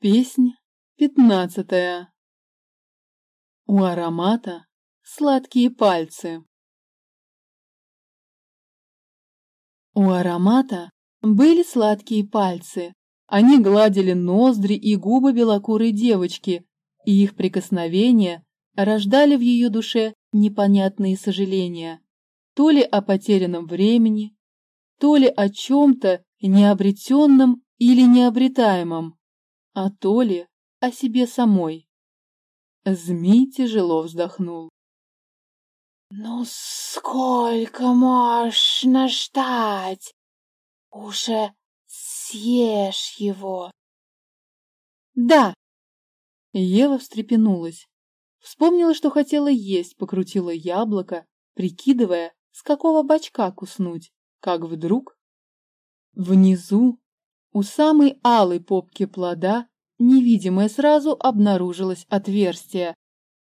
Песнь пятнадцатая. У аромата сладкие пальцы. У аромата были сладкие пальцы. Они гладили ноздри и губы белокурой девочки, и их прикосновения рождали в ее душе непонятные сожаления. То ли о потерянном времени, то ли о чем-то необретенном или необретаемом а то ли о себе самой. Змей тяжело вздохнул. «Ну сколько можно ждать? Уже съешь его!» «Да!» Ева встрепенулась. Вспомнила, что хотела есть, покрутила яблоко, прикидывая, с какого бочка куснуть, как вдруг... Внизу у самой алой попки плода, невидимое сразу, обнаружилось отверстие.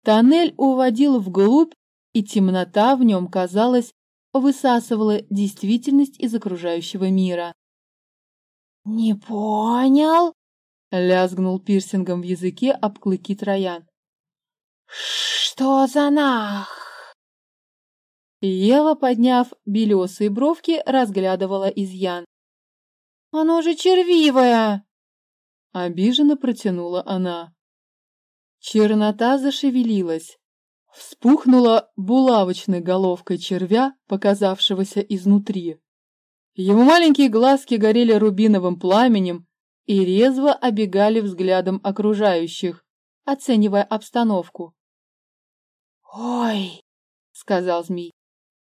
Тоннель уводил вглубь, и темнота в нем, казалось, высасывала действительность из окружающего мира. «Не понял?» — лязгнул пирсингом в языке об клыки Троян. «Что за нах?» Ева, подняв белесые бровки, разглядывала изъян. Оно же червивое!» Обиженно протянула она. Чернота зашевелилась. Вспухнула булавочной головкой червя, показавшегося изнутри. Его маленькие глазки горели рубиновым пламенем и резво обегали взглядом окружающих, оценивая обстановку. «Ой!» — сказал змей.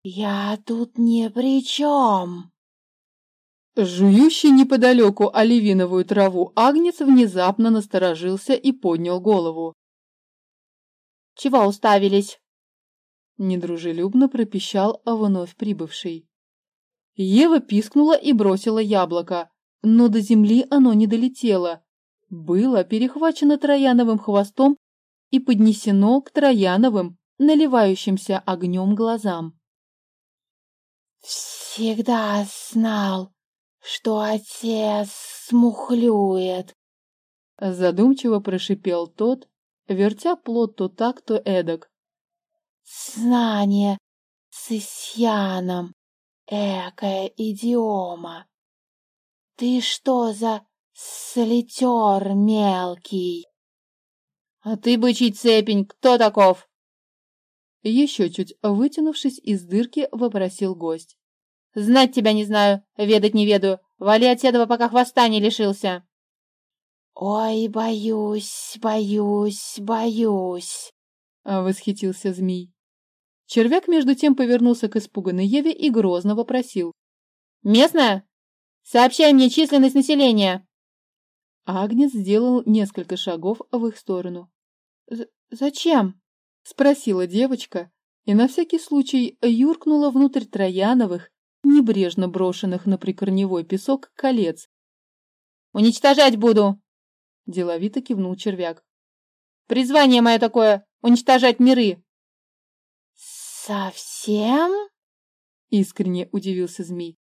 «Я тут ни при чем!» Жующий неподалеку оливиновую траву Агнец внезапно насторожился и поднял голову. «Чего уставились?» Недружелюбно пропищал вновь прибывший. Ева пискнула и бросила яблоко, но до земли оно не долетело. Было перехвачено трояновым хвостом и поднесено к трояновым, наливающимся огнем глазам. «Всегда знал, что отец смухлюет. Задумчиво прошипел тот, вертя плод то так, то эдак. Знание с Исьяном, экая идиома. Ты что за солитер мелкий? А ты, бычий цепень, кто таков? Еще чуть вытянувшись из дырки, вопросил гость. Знать тебя не знаю, ведать не ведаю. Вали от седова, пока хвоста не лишился. Ой, боюсь, боюсь, боюсь, — восхитился змей. Червяк между тем повернулся к испуганной Еве и грозно вопросил. «Местная? Сообщай мне численность населения!» Агнес сделал несколько шагов в их сторону. «Зачем?» — спросила девочка и на всякий случай юркнула внутрь Трояновых, небрежно брошенных на прикорневой песок колец. «Уничтожать буду!» – деловито кивнул червяк. «Призвание мое такое – уничтожать миры!» «Совсем?» – искренне удивился змей.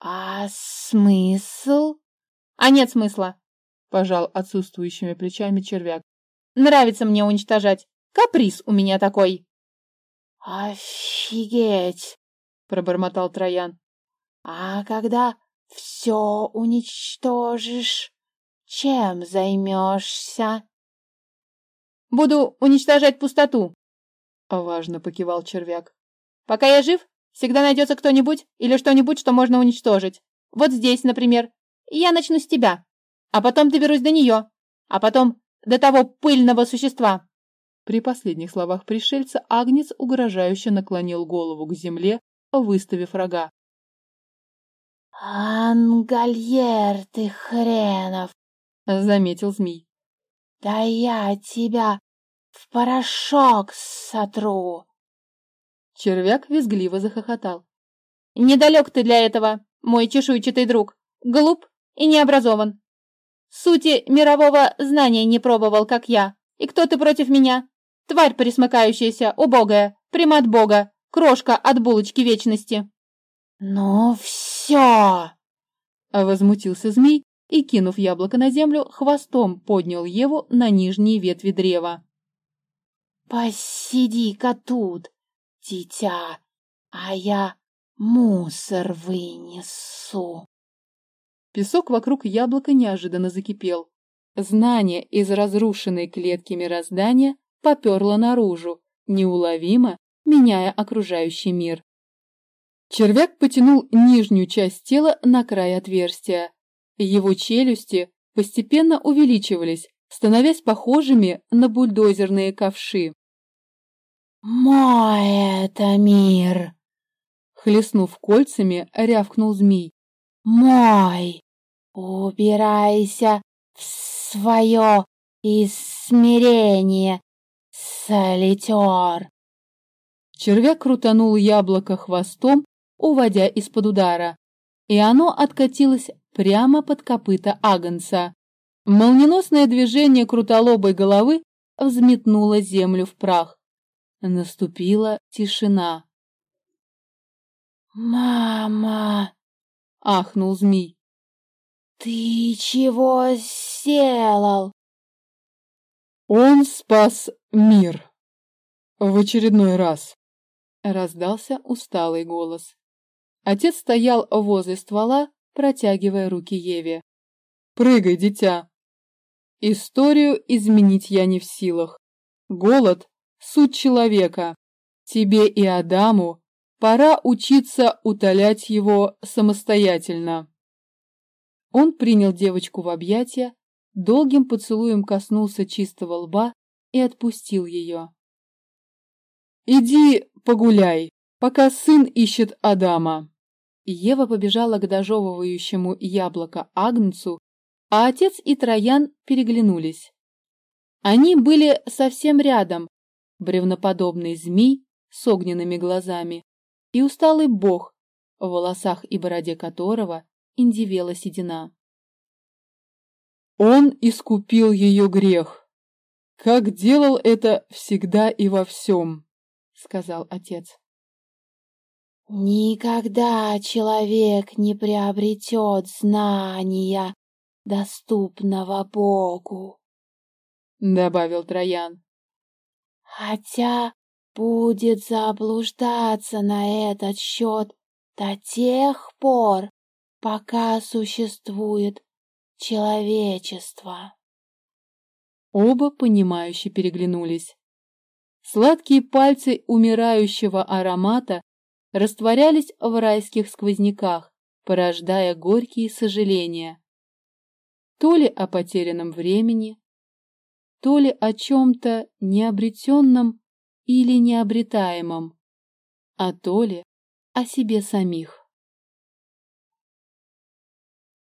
«А смысл?» «А нет смысла!» – пожал отсутствующими плечами червяк. «Нравится мне уничтожать. Каприз у меня такой!» «Офигеть!» – пробормотал Троян. А когда все уничтожишь, чем займешься? Буду уничтожать пустоту, важно покивал червяк. Пока я жив, всегда найдется кто-нибудь или что-нибудь, что можно уничтожить. Вот здесь, например. Я начну с тебя, а потом доберусь до нее, а потом до того пыльного существа. При последних словах пришельца Агнец угрожающе наклонил голову к земле, выставив рога. «Ангольер ты хренов!» — заметил змей. «Да я тебя в порошок сотру!» Червяк визгливо захохотал. «Недалек ты для этого, мой чешуйчатый друг, глуп и необразован. Сути мирового знания не пробовал, как я. И кто ты против меня? Тварь присмыкающаяся, убогая, примат бога, крошка от булочки вечности!» «Ну все!» — возмутился змей и, кинув яблоко на землю, хвостом поднял Еву на нижние ветви древа. «Посиди-ка тут, дитя, а я мусор вынесу». Песок вокруг яблока неожиданно закипел. Знание из разрушенной клетки мироздания поперло наружу, неуловимо меняя окружающий мир. Червяк потянул нижнюю часть тела на край отверстия. Его челюсти постепенно увеличивались, становясь похожими на бульдозерные ковши. «Мой это мир!» Хлестнув кольцами, рявкнул змей. «Мой! Убирайся в свое измерение, солитер!» Червяк крутанул яблоко хвостом, уводя из-под удара, и оно откатилось прямо под копыта Агнца. Молниеносное движение крутолобой головы взметнуло землю в прах. Наступила тишина. «Мама!» — ахнул змей. «Ты чего сделал?» «Он спас мир. В очередной раз!» — раздался усталый голос. Отец стоял возле ствола, протягивая руки Еве. «Прыгай, дитя!» Историю изменить я не в силах. Голод — суть человека. Тебе и Адаму пора учиться утолять его самостоятельно. Он принял девочку в объятия, долгим поцелуем коснулся чистого лба и отпустил ее. «Иди погуляй, пока сын ищет Адама». Ева побежала к дожевывающему яблоко Агнцу, а отец и Троян переглянулись. Они были совсем рядом, бревноподобный змей с огненными глазами и усталый бог, в волосах и бороде которого индивела седина. Он искупил ее грех, как делал это всегда и во всем, сказал отец. Никогда человек не приобретет знания, доступного Богу, — добавил Троян. Хотя будет заблуждаться на этот счет до тех пор, пока существует человечество. Оба понимающе переглянулись. Сладкие пальцы умирающего аромата растворялись в райских сквозняках, порождая горькие сожаления. То ли о потерянном времени, то ли о чем-то необретенном или необретаемом, а то ли о себе самих.